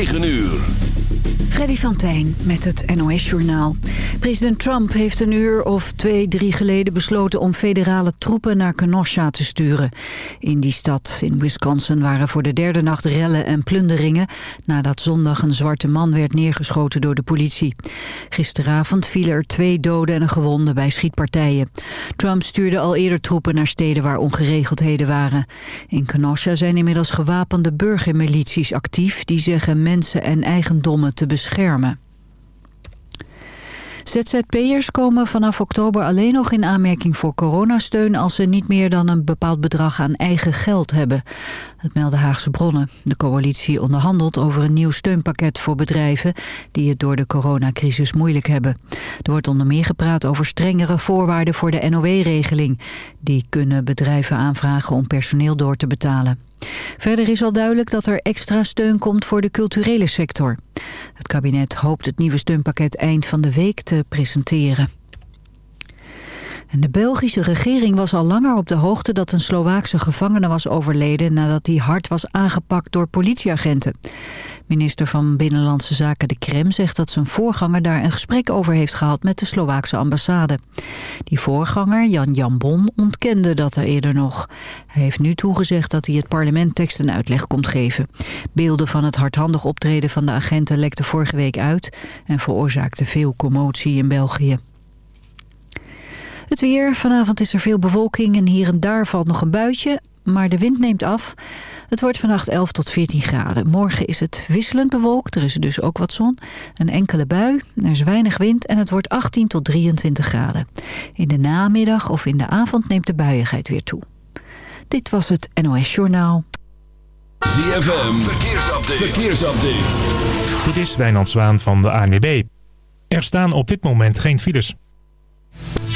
9 uur. Freddy van met het NOS-journaal. President Trump heeft een uur of twee, drie geleden besloten om federale troepen naar Kenosha te sturen. In die stad in Wisconsin waren voor de derde nacht rellen en plunderingen... nadat zondag een zwarte man werd neergeschoten door de politie. Gisteravond vielen er twee doden en een gewonde bij schietpartijen. Trump stuurde al eerder troepen naar steden waar ongeregeldheden waren. In Kenosha zijn inmiddels gewapende burgermilities actief... die zeggen mensen en eigendommen te beschermen. ZZP'ers komen vanaf oktober alleen nog in aanmerking voor coronasteun als ze niet meer dan een bepaald bedrag aan eigen geld hebben. Het melden Haagse bronnen. De coalitie onderhandelt over een nieuw steunpakket voor bedrijven die het door de coronacrisis moeilijk hebben. Er wordt onder meer gepraat over strengere voorwaarden voor de NOW-regeling. Die kunnen bedrijven aanvragen om personeel door te betalen. Verder is al duidelijk dat er extra steun komt voor de culturele sector. Het kabinet hoopt het nieuwe steunpakket eind van de week te presenteren. En de Belgische regering was al langer op de hoogte dat een Slovaakse gevangene was overleden nadat hij hard was aangepakt door politieagenten. Minister van Binnenlandse Zaken de Krem zegt dat zijn voorganger daar een gesprek over heeft gehad met de Slovaakse ambassade. Die voorganger, Jan Jambon, ontkende dat er eerder nog. Hij heeft nu toegezegd dat hij het parlement tekst en uitleg komt geven. Beelden van het hardhandig optreden van de agenten lekten vorige week uit en veroorzaakten veel commotie in België. Het weer. Vanavond is er veel bewolking en hier en daar valt nog een buitje. Maar de wind neemt af. Het wordt vannacht 11 tot 14 graden. Morgen is het wisselend bewolkt. Er is dus ook wat zon. Een enkele bui. Er is weinig wind en het wordt 18 tot 23 graden. In de namiddag of in de avond neemt de buiigheid weer toe. Dit was het NOS Journaal. ZFM. Verkeersupdate. Verkeersupdate. Dit is Wijnand Zwaan van de ANWB. Er staan op dit moment geen files.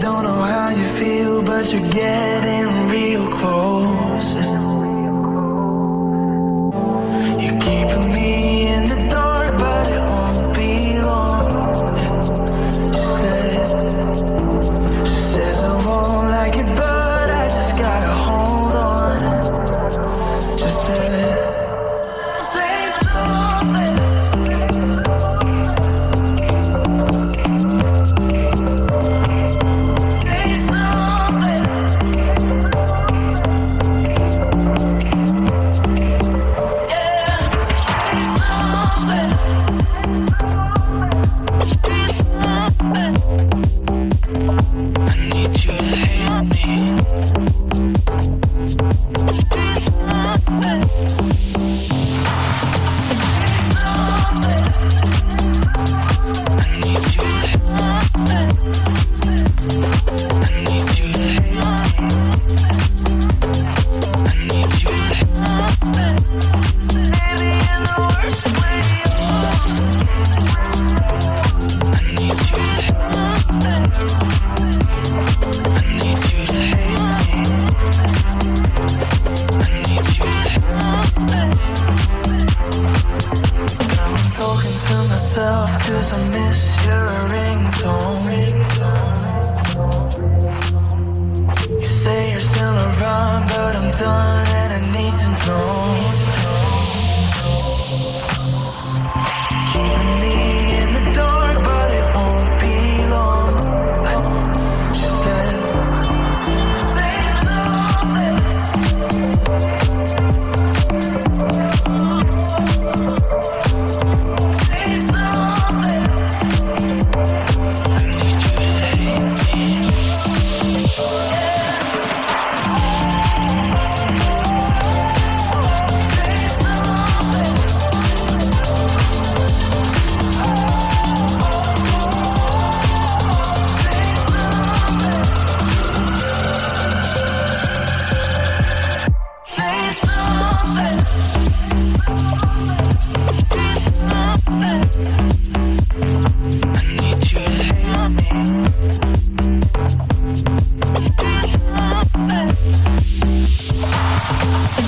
Don't know how you feel, but you're getting real close. You're keeping me in the dark,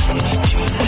I need you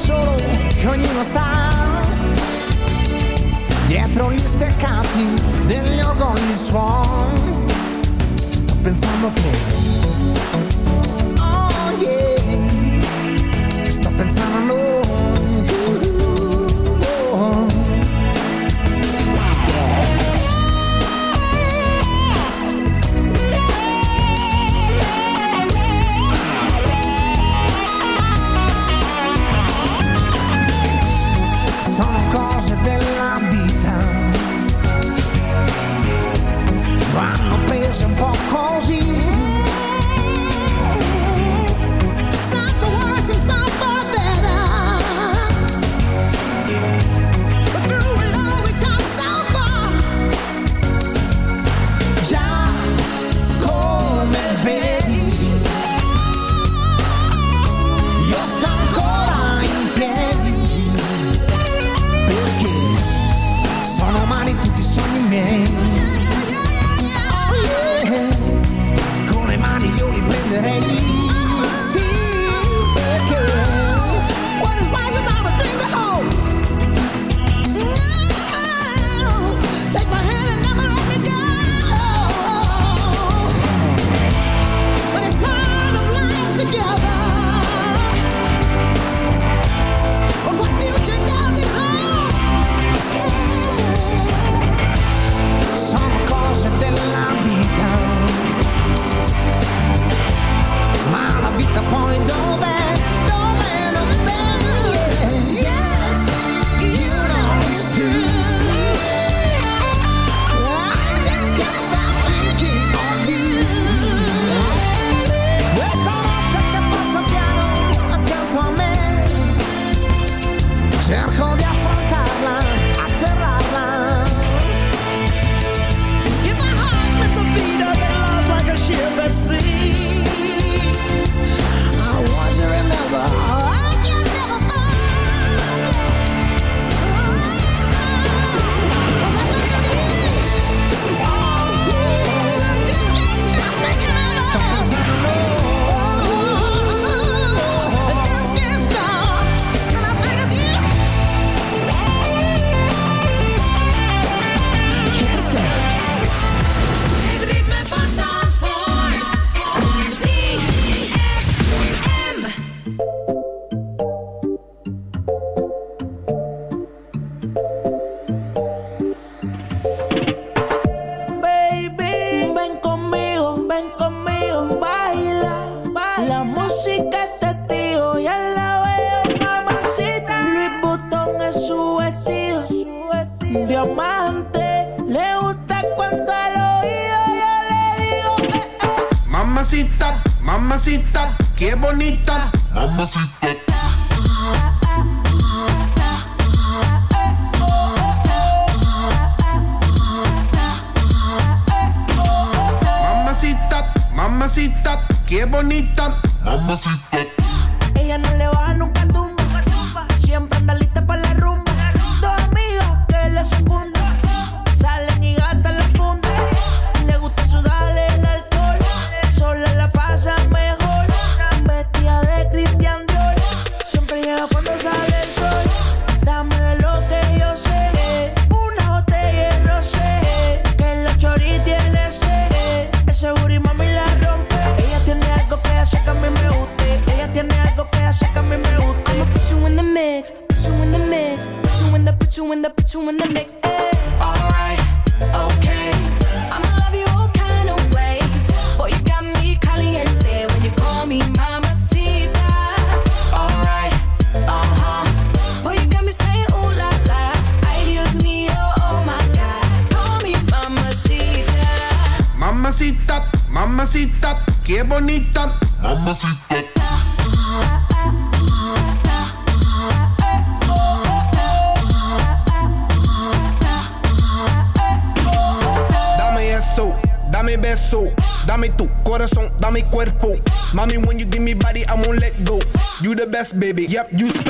solo che ognuno sta dietro gli steccati degli orgogli suoi. sto pensando che oh yeah sto pensando a noi mamacita, mamacita. Mamacita, mamacita, qué bonita. Mamacita. baby. Yep, you spend.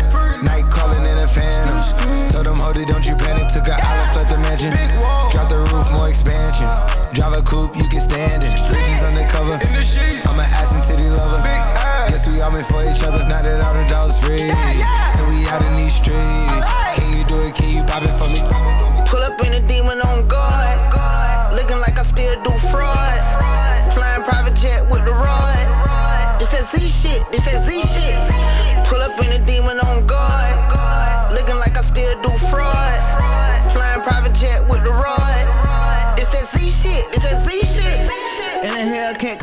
each other. Now that I'm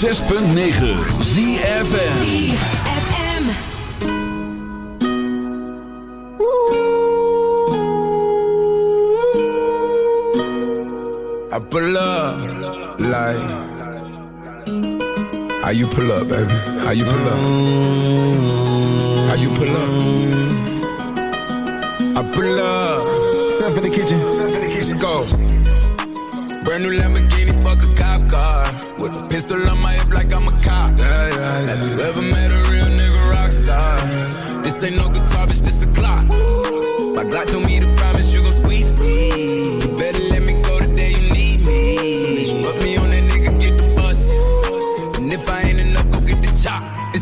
ZFM. I pull up like how you pull up, baby? How you pull up? How you pull up? I pull up. Step in the kitchen. Let's go. Brand new Lamborghini, fuck a cop car. With a pistol on my hip like I'm a cop. Yeah, yeah, yeah. Have you ever met a real nigga rock star? This ain't no guitar, bitch, this a clock. My Glock told me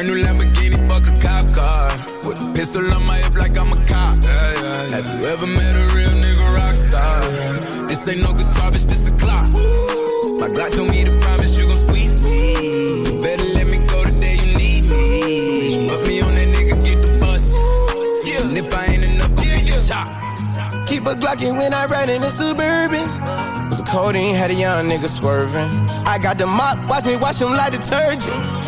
Brand new Lamborghini, fuck a cop car. With a pistol on my hip like I'm a cop. Have you ever met a real nigga rock star? This ain't no guitar, bitch, this a clock. My Glock told me to promise you gon' squeeze me. You better let me go the day you need me. So put me on that nigga, get the bus. Yeah. And if I ain't enough, go get the chop. Keep a Glockin' when I ride in the Suburban. So codeine had a young nigga swerving. I got the mop, watch me wash him like detergent.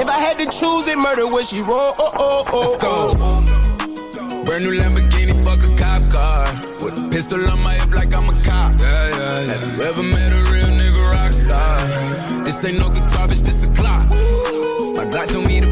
If I had to choose it, murder would she roll? Oh, oh, oh, Let's go. Brand new Lamborghini, fuck a cop car. With a pistol on my hip like I'm a cop. Yeah, yeah, yeah. Have you ever met a real nigga rock star? This ain't no guitar, bitch, this a clock. My Glock told me to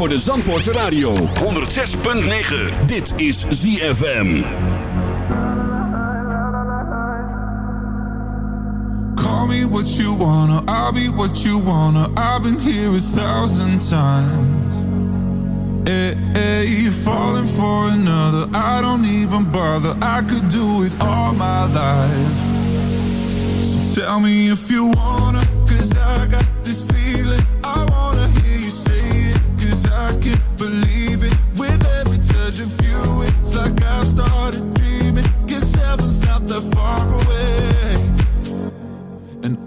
voor de Zandvoortse Radio. 106.9. Dit is ZFM. Call me what you wanna, I'll be what you wanna. I've been here a thousand times. Eh, eh, hey, hey, falling for another, I don't even bother. I could do it all my life. So tell me if you want